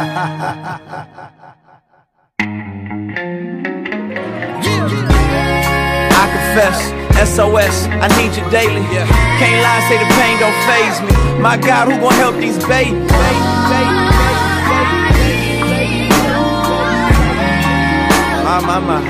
I confess. SOS, I need you daily. Yeah. Can't lie, say the pain don't faze me. My God, who gon' help these babies? My, my, my.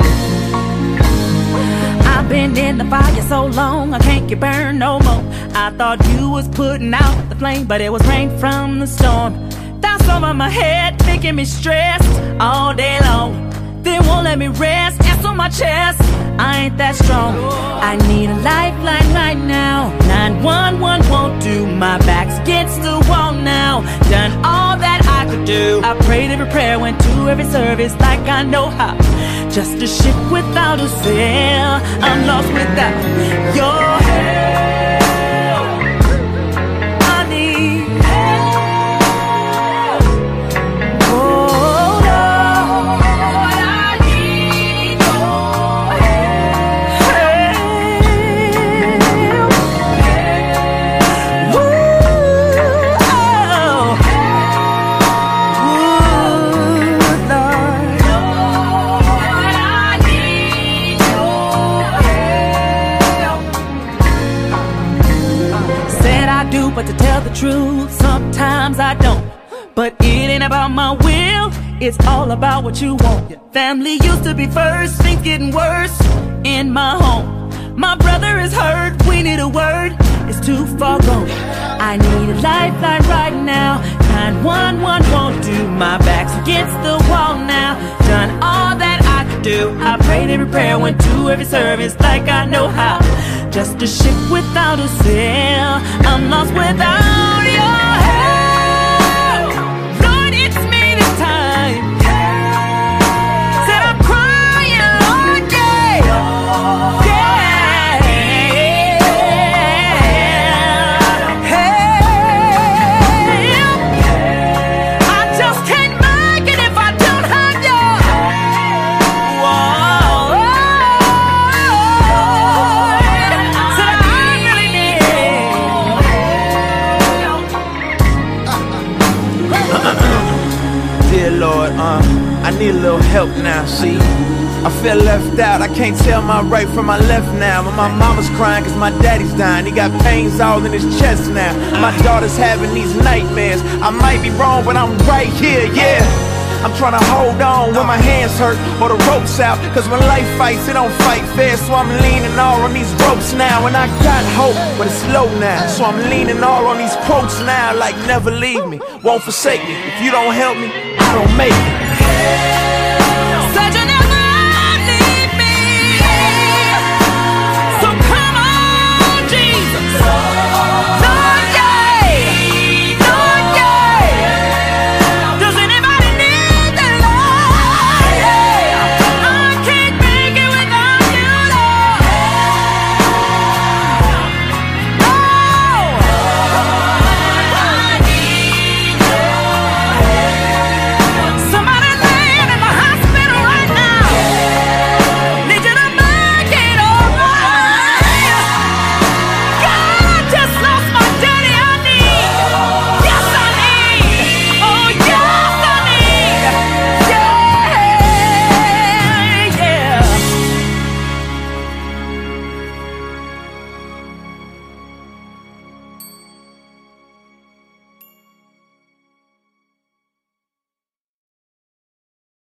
I've been in the fire so long, I can't get burned no more. I thought you was putting out the flame, but it was rain from the storm. That's over my head, making me stressed all day long. They won't let me rest, ass on my chest. I ain't that strong. I need a lifeline right now. 911 won't do. My back's against the wall now. Done all that I could do. I prayed every prayer, went to every service like I know how. Just a ship without a sail. I'm lost without I do, but to tell the truth, sometimes I don't. But it ain't about my will, it's all about what you want. Your Family used to be first, things getting worse in my home. My brother is hurt, we need a word, it's too far gone. I need a lifeline right now. 911 won't do, my back's against the wall now. Done all that I could do. I prayed every prayer, went to every service like I know how. Just a ship without a sail, I'm without I need a little help now, see? I feel left out, I can't tell my right from my left now. My, my mama's crying cause my daddy's dying. He got pains all in his chest now. My daughter's having these nightmares. I might be wrong, but I'm right here, yeah. I'm trying to hold on when my hands hurt or the ropes out. Cause when life fights, it don't fight fair. So I'm leaning all on these ropes now. And I got hope, but it's low now. So I'm leaning all on these quotes now. Like never leave me, won't forsake me. If you don't help me, I don't make it yeah.